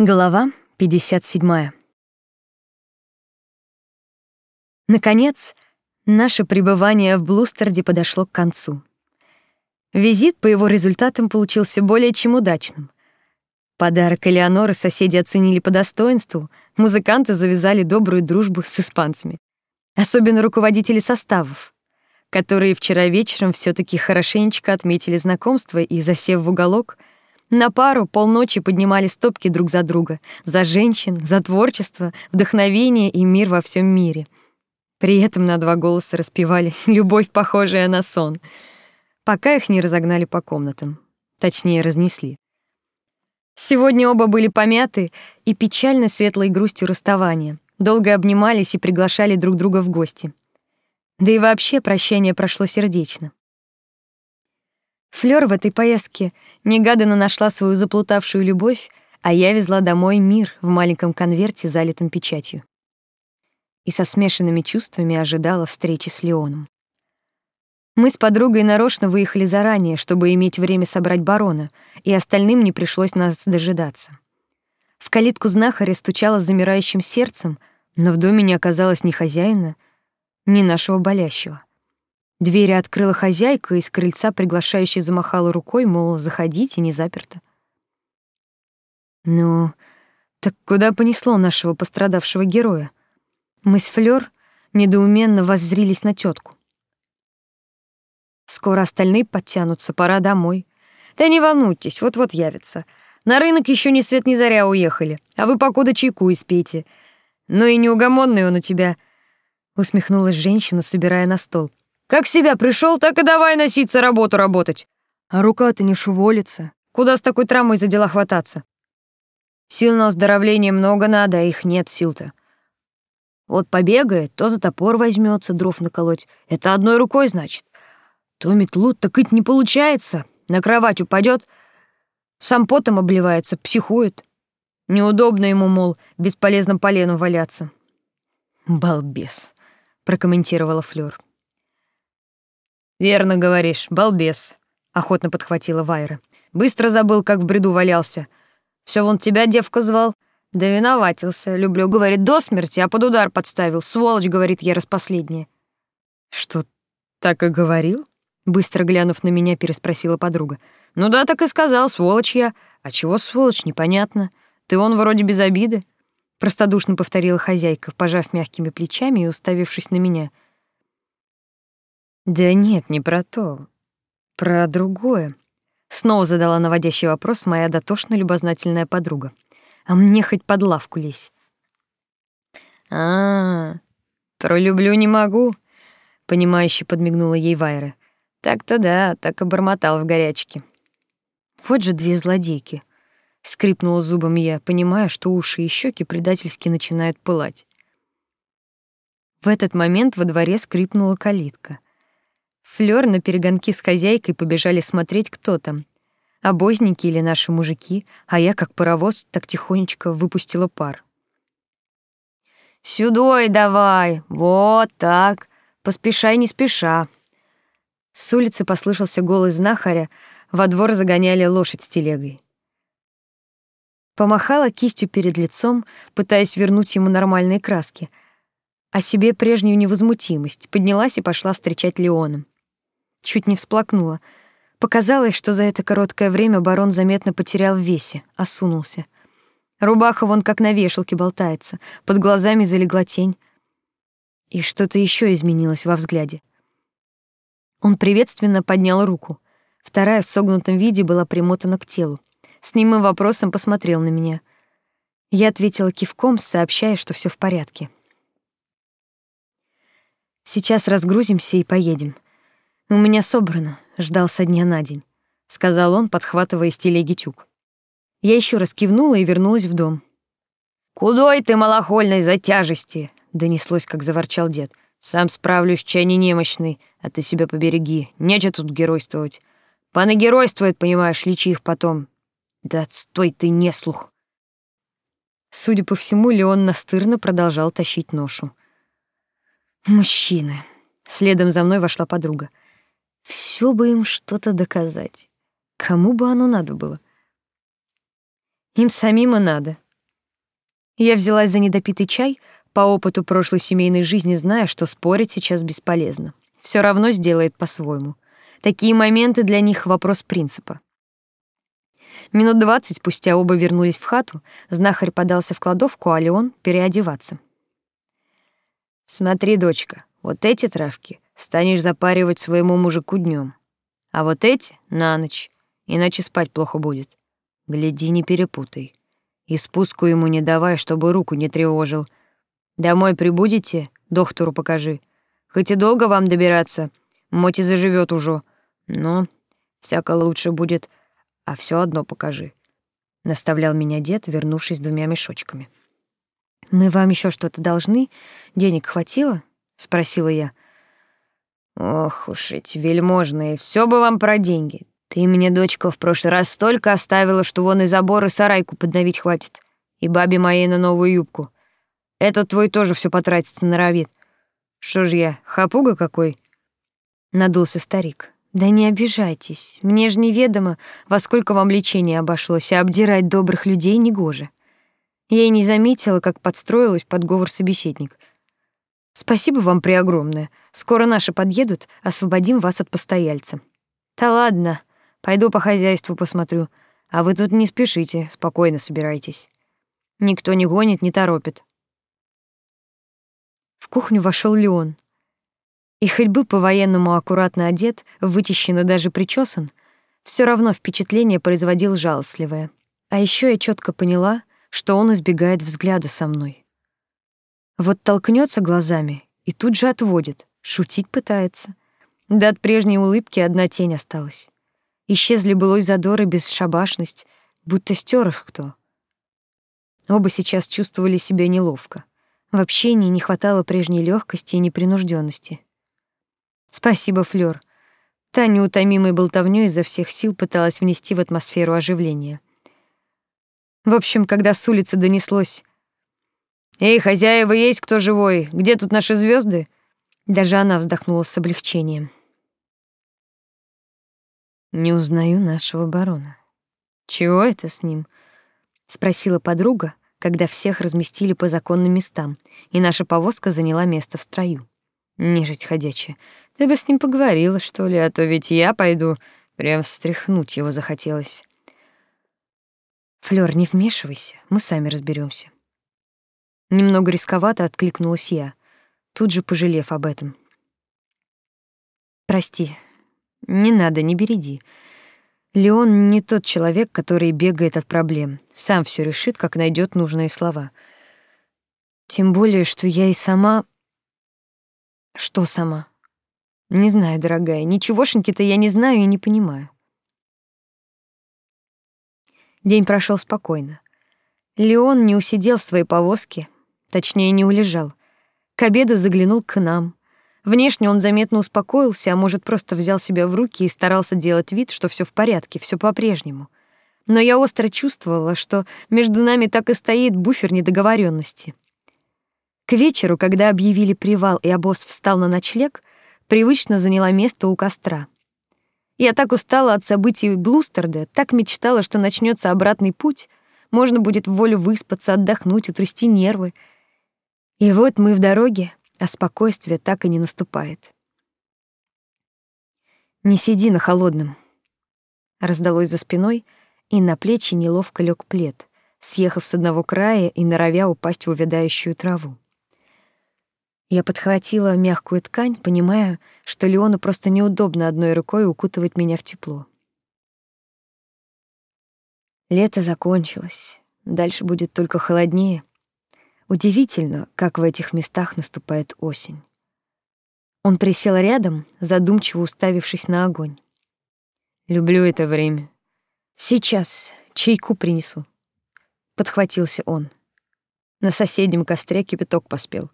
Глава 57. Наконец, наше пребывание в Блустерде подошло к концу. Визит по его результатам получился более чем удачным. Подарок Элеоноры соседи оценили по достоинству, музыканты завязали добрую дружбу с испанцами. Особенно руководители составов, которые вчера вечером все таки хорошенечко отметили знакомство и, засев в уголок, на пару полночи поднимали стопки друг за друга, за женщин, за творчество, вдохновение и мир во всем мире. При этом на два голоса распевали «Любовь, похожая на сон», пока их не разогнали по комнатам, точнее, разнесли. Сегодня оба были помяты и печально светлой грустью расставания, долго обнимались и приглашали друг друга в гости. Да и вообще прощание прошло сердечно. Флёр в этой поездке негаданно нашла свою заплутавшую любовь, а я везла домой мир в маленьком конверте, залитом печатью. И со смешанными чувствами ожидала встречи с Леоном. Мы с подругой нарочно выехали заранее, чтобы иметь время собрать барона, и остальным не пришлось нас дожидаться. В калитку знахаря стучала с замирающим сердцем, но в доме не оказалось ни хозяина, ни нашего болящего. Двери открыла хозяйка, и с крыльца приглашающе замахала рукой, мол, заходите, не заперто. Ну, так куда понесло нашего пострадавшего героя? Мы с Флёр недоуменно воззрились на тетку. Скоро остальные подтянутся, пора домой. Да не волнуйтесь, вот-вот явится. На рынок еще ни свет ни заря уехали, а вы покуда чайку испейте. Ну и неугомонный он у тебя, усмехнулась женщина, собирая на стол. Как себя пришел, так и давай носиться, работу работать. А рука-то не шевелится. Куда с такой травмой за дела хвататься? Сил на оздоровление много надо, а их нет сил-то. Вот побегает, то за топор возьмется дров наколоть. Это одной рукой, значит. То метлу так не получается. На кровать упадет, сам потом обливается, психует. Неудобно ему, мол, бесполезно поленом валяться. «Балбес», — прокомментировала Флёр. «Верно говоришь, балбес», — охотно подхватила Вайра. «Быстро забыл, как в бреду валялся. Все вон тебя девка звал». Да виноватился. Люблю, говорит, до смерти, а под удар подставил. Сволочь, говорит, я распоследняя. Что, так и говорил? Быстро глянув на меня, переспросила подруга. Ну да, так и сказал, сволочь я. А чего сволочь, непонятно. Ты он вроде без обиды. Простодушно повторила хозяйка, пожав мягкими плечами и уставившись на меня — да нет, не про то. Про другое. Снова задала наводящий вопрос моя дотошно любознательная подруга. А мне хоть под лавку лезь. А, -а, -а про люблю не могу, понимающе подмигнула ей Вайра. Так-то да, так и бормотал в горячке. Вот же две злодейки. Скрипнула зубом я, понимая, что уши и щеки предательски начинают пылать. В этот момент во дворе скрипнула калитка. Флёр на перегонки с хозяйкой побежали смотреть, кто там. Обозники или наши мужики, а я, как паровоз, так тихонечко выпустила пар. «Сюдой давай! Вот так! Поспешай не спеша!» С улицы послышался голос знахаря, во двор загоняли лошадь с телегой. Помахала кистью перед лицом, пытаясь вернуть ему нормальные краски, а себе прежнюю невозмутимость, поднялась и пошла встречать Леона. Чуть не всплакнула. Показалось, что за это короткое время барон заметно потерял в весе, осунулся. Рубаха вон как на вешалке болтается, под глазами залегла тень. И что-то еще изменилось во взгляде. Он приветственно поднял руку. Вторая в согнутом виде была примотана к телу. С немым вопросом посмотрел на меня. Я ответила кивком, сообщая, что все в порядке. Сейчас разгрузимся и поедем. «У меня собрано», — ждал со дня на день, — сказал он, подхватывая с телеги тюк. Я еще раз кивнула и вернулась в дом. «Кудой ты, малохольной, за тяжести?» — донеслось, как заворчал дед. «Сам справлюсь, чай не немощный, а ты себя побереги. Нечего тут геройствовать. Паны геройствуют, понимаешь, лечи их потом. Да стой ты, не слух. Судя по всему, Леон настырно продолжал тащить ношу. «Мужчины!» Следом за мной вошла подруга. Все бы им что-то доказать. Кому бы оно надо было? Им самим и надо, Я взялась за недопитый чай, по опыту прошлой семейной жизни зная, что спорить сейчас бесполезно. Все равно сделает по-своему. Такие моменты для них вопрос принципа. Минут двадцать спустя оба вернулись в хату, знахарь подался в кладовку, а Леон — переодеваться. «Смотри, дочка, вот эти травки станешь запаривать своему мужику днем, а вот эти — на ночь, иначе спать плохо будет. Гляди, не перепутай. И спуску ему не давай, чтобы руку не тревожил. Домой прибудете, доктору покажи. Хоть и долго вам добираться, Моти заживет уже, но всяко лучше будет а все одно покажи», — наставлял меня дед, вернувшись двумя мешочками. «Мы вам еще что-то должны? Денег хватило?» — спросила я. «Ох уж эти вельможные, все бы вам про деньги. Ты мне, дочка, в прошлый раз столько оставила, что вон и забор, и сарайку подновить хватит. И бабе моей на новую юбку. Этот твой тоже все потратится норовит. Что ж я, хапуга какой?» Надулся старик. Да не обижайтесь, мне же неведомо, во сколько вам лечение обошлось, а обдирать добрых людей негоже. Я и не заметила, как подстроилась под говор собеседник. Спасибо вам преогромное. Скоро наши подъедут, освободим вас от постояльца. Да ладно, пойду по хозяйству посмотрю. А вы тут не спешите, спокойно собирайтесь. Никто не гонит, не торопит. В кухню вошел Леон. И хоть был по-военному аккуратно одет, вычищен даже причесан, все равно впечатление производил жалостливое. А еще я четко поняла, что он избегает взгляда со мной. Вот толкнется глазами и тут же отводит, шутить пытается. Да от прежней улыбки одна тень осталась. Исчезли былой задор и бесшабашность, будто стер их кто. Оба сейчас чувствовали себя неловко. В общении не хватало прежней легкости и непринужденности. Спасибо, Флёр. Та неутомимой болтовнёй изо всех сил пыталась внести в атмосферу оживления. В общем, когда с улицы донеслось «Эй, хозяева, есть кто живой? Где тут наши звезды? Даже она вздохнула с облегчением. «Не узнаю нашего барона. Чего это с ним?» — спросила подруга, когда всех разместили по законным местам, и наша повозка заняла место в строю. Нежить ходячая. Ты бы с ним поговорила, что ли, а то ведь я пойду. Прям встряхнуть его захотелось. Флёр, не вмешивайся, мы сами разберемся. Немного рисковато откликнулась я, тут же пожалев об этом. Прости, не надо, не береди. Леон не тот человек, который бегает от проблем. Сам все решит, как найдет нужные слова. Тем более, что я и сама что сама? Не знаю, дорогая, ничегошеньки-то я не знаю и не понимаю. День прошел спокойно. Леон не усидел в своей повозке, точнее, не улежал. К обеду заглянул к нам. Внешне он заметно успокоился, а может, просто взял себя в руки и старался делать вид, что все в порядке, все по-прежнему. Но я остро чувствовала, что между нами так и стоит буфер недоговоренности. К вечеру, когда объявили привал и обоз встал на ночлег, привычно заняла место у костра. Я так устала от событий Блустерда, так мечтала, что начнется обратный путь, можно будет в волю выспаться, отдохнуть, утрясти нервы. И вот мы в дороге, а спокойствие так и не наступает. «Не сиди на холодном», — раздалось за спиной, и на плечи неловко лег плед, съехав с одного края и норовя упасть в увядающую траву. Я подхватила мягкую ткань, понимая, что Леону просто неудобно одной рукой укутывать меня в тепло. Лето закончилось. Дальше будет только холоднее. Удивительно, как в этих местах наступает осень. Он присел рядом, задумчиво уставившись на огонь. Люблю это время. Сейчас чайку принесу. Подхватился он. На соседнем костре кипяток поспел.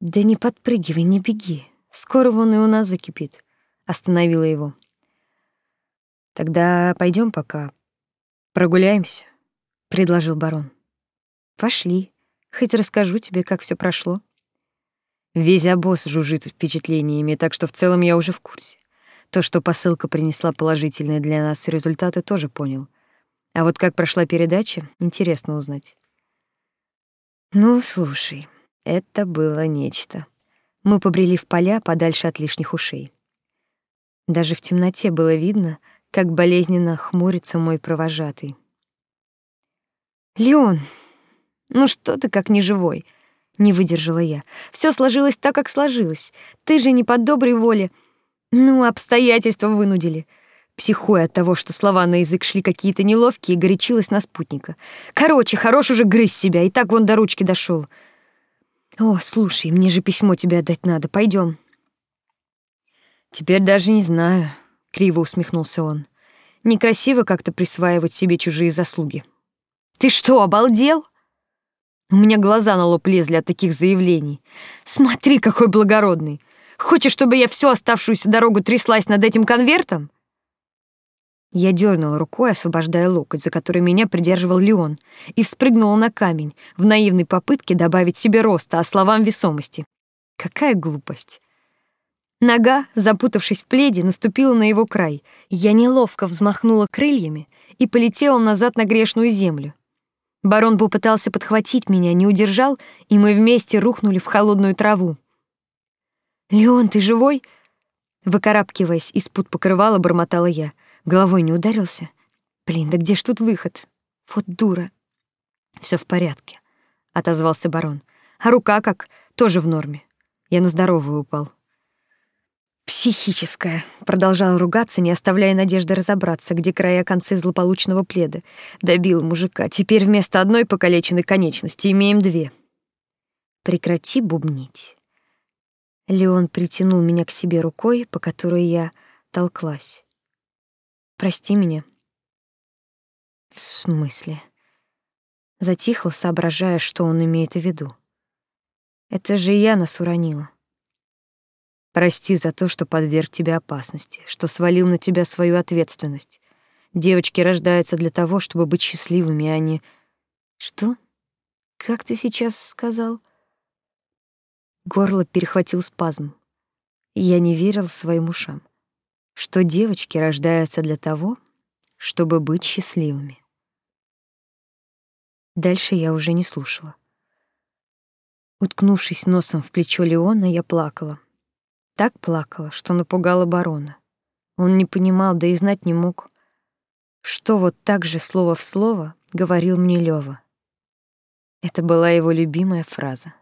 Да не подпрыгивай, не беги. Скоро вон и у нас закипит. Остановила его. Тогда пойдем пока прогуляемся, предложил барон. Пошли. Хоть расскажу тебе, как все прошло. Весь обоз жужжит впечатлениями, так что в целом я уже в курсе. То, что посылка принесла положительные для нас результаты, тоже понял. А вот как прошла передача, интересно узнать. Ну, слушай, это было нечто. Мы побрели в поля подальше от лишних ушей. Даже в темноте было видно, как болезненно хмурится мой провожатый. «Леон, ну что ты как неживой?» — не выдержала я. Все сложилось так, как сложилось. Ты же не по доброй воле. Ну, обстоятельства вынудили. Психуя от того, что слова на язык шли какие-то неловкие, горячилась на спутника. Короче, хорош уже грызть себя, и так вон до ручки дошел. О, слушай, мне же письмо тебе отдать надо. Пойдем. Теперь даже не знаю, криво усмехнулся он. Некрасиво как-то присваивать себе чужие заслуги. Ты что, обалдел? У меня глаза на лоб лезли от таких заявлений. Смотри, какой благородный. Хочешь, чтобы я всю оставшуюся дорогу тряслась над этим конвертом? Я дернула рукой, освобождая локоть, за который меня придерживал Леон, и вспрыгнула на камень в наивной попытке добавить себе роста, а словам весомости. Какая глупость. Нога, запутавшись в пледе, наступила на его край. Я неловко взмахнула крыльями и полетела назад на грешную землю. Барон попытался подхватить меня, не удержал, и мы вместе рухнули в холодную траву. «Леон, ты живой?» Выкарабкиваясь из-под покрывала, бормотала я. Головой не ударился? Блин, да где ж тут выход? Вот дура. Все в порядке», — отозвался барон. «А рука как? Тоже в норме. Я на здоровую упал». «Психическая», — продолжал ругаться, не оставляя надежды разобраться, где края концы злополучного пледа. Добил мужика. Теперь вместо одной покалеченной конечности имеем две. «Прекрати бубнить». Леон притянул меня к себе рукой, по которой я толклась. «Прости меня». «В смысле?» Затихла, соображая, что он имеет в виду. «Это же я нас уронила». Прости за то, что подверг тебя опасности, что свалил на тебя свою ответственность. Девочки рождаются для того, чтобы быть счастливыми, а не... Что? Как ты сейчас сказал? Горло перехватил спазм. Я не верил своим ушам. Что девочки рождаются для того, чтобы быть счастливыми. Дальше я уже не слушала. Уткнувшись носом в плечо Леона, я плакала. Так плакала, что напугала барона. Он не понимал, да и знать не мог, что вот так же слово в слово говорил мне Лёва. Это была его любимая фраза.